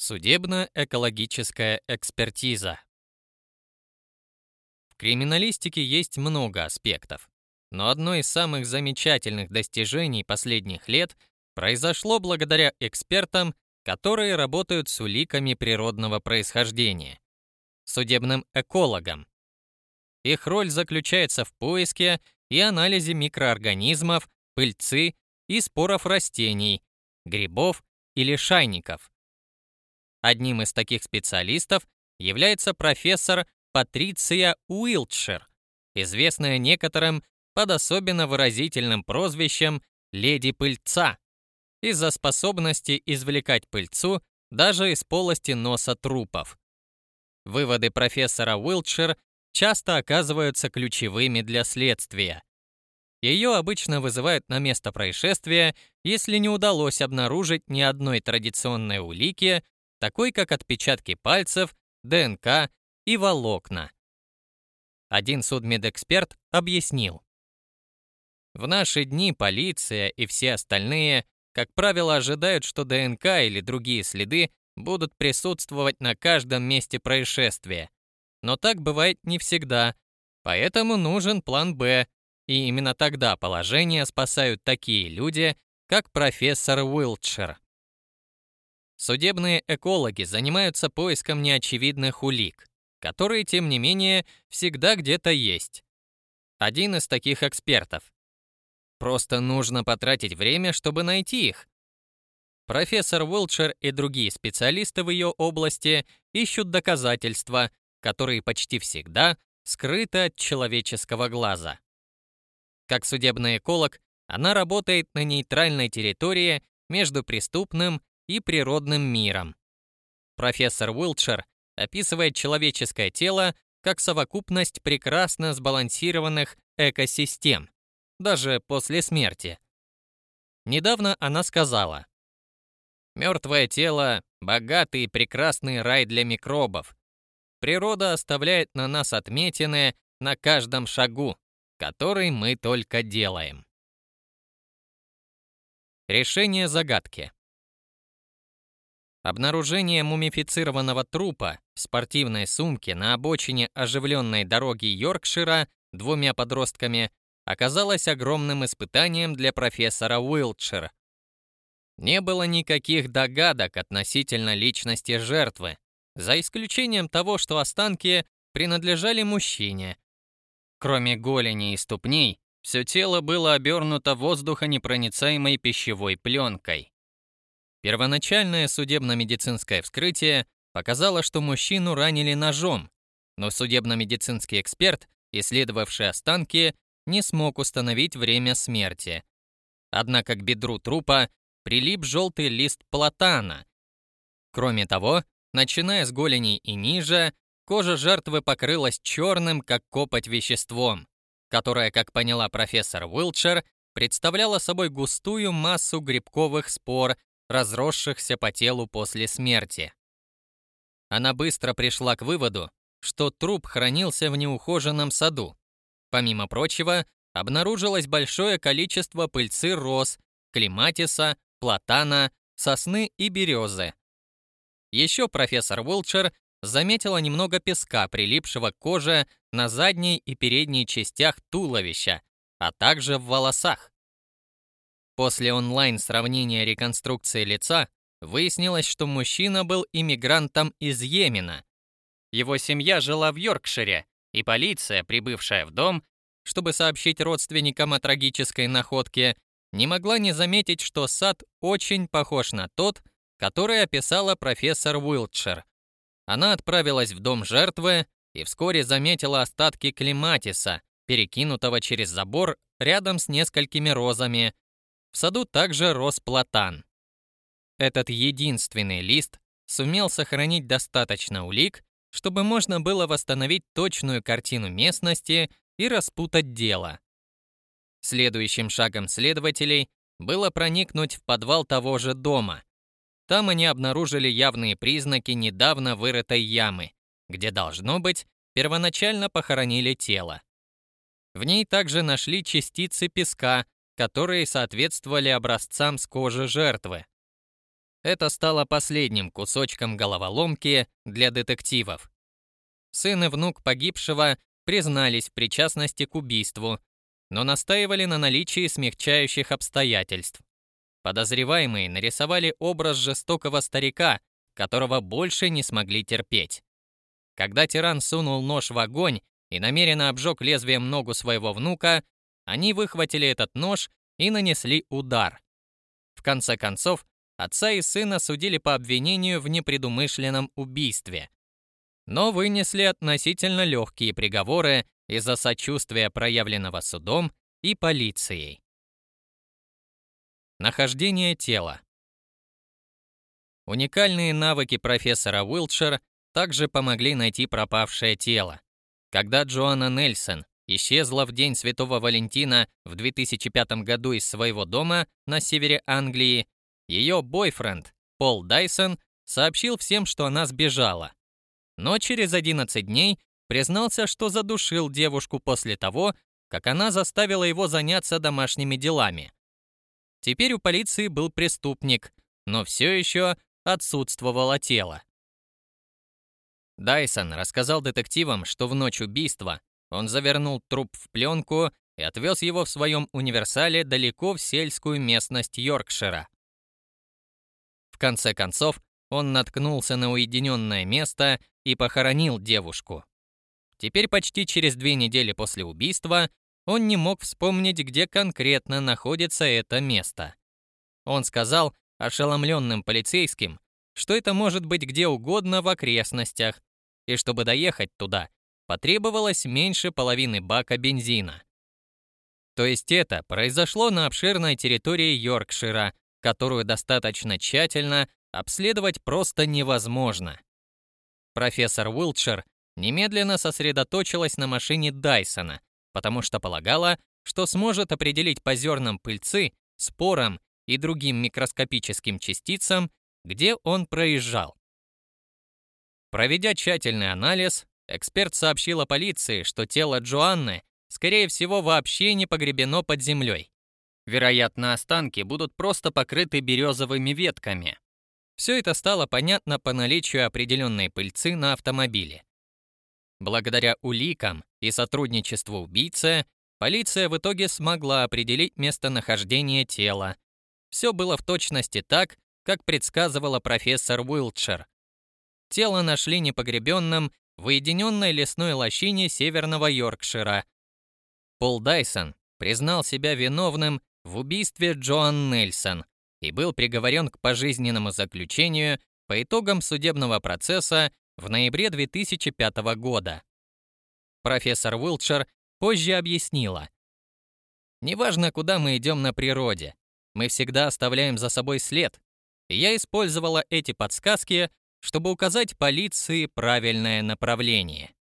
Судебно-экологическая экспертиза. В криминалистике есть много аспектов, но одно из самых замечательных достижений последних лет произошло благодаря экспертам, которые работают с уликами природного происхождения, судебным экологам. Их роль заключается в поиске и анализе микроорганизмов, пыльцы и споров растений, грибов или шайников. Одним из таких специалистов является профессор Патриция Уилтшир, известная некоторым под особенно выразительным прозвищем «Леди Пыльца» из-за способности извлекать пыльцу даже из полости носа трупов. Выводы профессора Уилтшир часто оказываются ключевыми для следствия. Ее обычно вызывают на место происшествия, если не удалось обнаружить ни одной традиционной улики, такой как отпечатки пальцев, ДНК и волокна. Один судмедэксперт объяснил. В наши дни полиция и все остальные, как правило, ожидают, что ДНК или другие следы будут присутствовать на каждом месте происшествия. Но так бывает не всегда, поэтому нужен план «Б», и именно тогда положение спасают такие люди, как профессор Уилтшир. Судебные экологи занимаются поиском неочевидных улик, которые, тем не менее, всегда где-то есть. Один из таких экспертов. Просто нужно потратить время, чтобы найти их. Профессор Уилтшир и другие специалисты в ее области ищут доказательства, которые почти всегда скрыты от человеческого глаза. Как судебный эколог, она работает на нейтральной территории между преступным и природным миром. Профессор Уилтшир описывает человеческое тело как совокупность прекрасно сбалансированных экосистем, даже после смерти. Недавно она сказала, «Мертвое тело — богатый и прекрасный рай для микробов. Природа оставляет на нас отметины на каждом шагу, который мы только делаем». Решение загадки. Обнаружение мумифицированного трупа в спортивной сумке на обочине оживленной дороги Йоркшира двумя подростками оказалось огромным испытанием для профессора Уилтшира. Не было никаких догадок относительно личности жертвы, за исключением того, что останки принадлежали мужчине. Кроме голени и ступней, все тело было обернуто воздухонепроницаемой пищевой пленкой. Первоначальное судебно-медицинское вскрытие показало, что мужчину ранили ножом, но судебно-медицинский эксперт, исследовавший останки, не смог установить время смерти. Однако к бедру трупа прилип желтый лист платана. Кроме того, начиная с голени и ниже, кожа жертвы покрылась черным, как копоть, веществом, которое, как поняла профессор Уилчер, представляло собой густую массу грибковых спор разросшихся по телу после смерти. Она быстро пришла к выводу, что труп хранился в неухоженном саду. Помимо прочего, обнаружилось большое количество пыльцы роз, клематиса, платана, сосны и березы. Еще профессор Уилчер заметила немного песка, прилипшего к коже на задней и передней частях туловища, а также в волосах. После онлайн-сравнения реконструкции лица выяснилось, что мужчина был иммигрантом из Йемена. Его семья жила в Йоркшире, и полиция, прибывшая в дом, чтобы сообщить родственникам о трагической находке, не могла не заметить, что сад очень похож на тот, который описала профессор Уилтшир. Она отправилась в дом жертвы и вскоре заметила остатки клематиса, перекинутого через забор рядом с несколькими розами, в саду также рос платан. Этот единственный лист сумел сохранить достаточно улик, чтобы можно было восстановить точную картину местности и распутать дело. Следующим шагом следователей было проникнуть в подвал того же дома. Там они обнаружили явные признаки недавно вырытой ямы, где, должно быть, первоначально похоронили тело. В ней также нашли частицы песка, которые соответствовали образцам с кожи жертвы. Это стало последним кусочком головоломки для детективов. Сын и внук погибшего признались в причастности к убийству, но настаивали на наличии смягчающих обстоятельств. Подозреваемые нарисовали образ жестокого старика, которого больше не смогли терпеть. Когда тиран сунул нож в огонь и намеренно обжег лезвием ногу своего внука, они выхватили этот нож и нанесли удар. В конце концов, отца и сына судили по обвинению в непредумышленном убийстве. Но вынесли относительно легкие приговоры из-за сочувствия, проявленного судом и полицией. Нахождение тела. Уникальные навыки профессора Уилтшир также помогли найти пропавшее тело. Когда Джоанна Нельсон исчезла в день Святого Валентина в 2005 году из своего дома на севере Англии, ее бойфренд Пол Дайсон сообщил всем, что она сбежала. Но через 11 дней признался, что задушил девушку после того, как она заставила его заняться домашними делами. Теперь у полиции был преступник, но все еще отсутствовало тело. Дайсон рассказал детективам, что в ночь убийства он завернул труп в пленку и отвез его в своем универсале далеко в сельскую местность Йоркшира. В конце концов, он наткнулся на уединенное место и похоронил девушку. Теперь почти через две недели после убийства он не мог вспомнить, где конкретно находится это место. Он сказал ошеломленным полицейским, что это может быть где угодно в окрестностях, и чтобы доехать туда, потребовалось меньше половины бака бензина. То есть это произошло на обширной территории Йоркшира, которую достаточно тщательно обследовать просто невозможно. Профессор Уилтшир немедленно сосредоточилась на машине Дайсона, потому что полагала, что сможет определить по зернам пыльцы, спорам и другим микроскопическим частицам, где он проезжал. Проведя тщательный анализ, эксперт сообщила полиции, что тело Джоанны, скорее всего, вообще не погребено под землей. Вероятно, останки будут просто покрыты березовыми ветками. Все это стало понятно по наличию определенной пыльцы на автомобиле. Благодаря уликам и сотрудничеству убийцы, полиция в итоге смогла определить местонахождение тела. Все было в точности так, как предсказывала профессор Уилтшир. Тело нашли непогребенным в уединенной лесной лощине северного Йоркшира. Пол Дайсон признал себя виновным в убийстве Джоан Нельсон и был приговорен к пожизненному заключению по итогам судебного процесса в ноябре 2005 года. Профессор Уилтшир позже объяснила. «Неважно, куда мы идем на природе, мы всегда оставляем за собой след. я использовала эти подсказки, чтобы указать полиции правильное направление».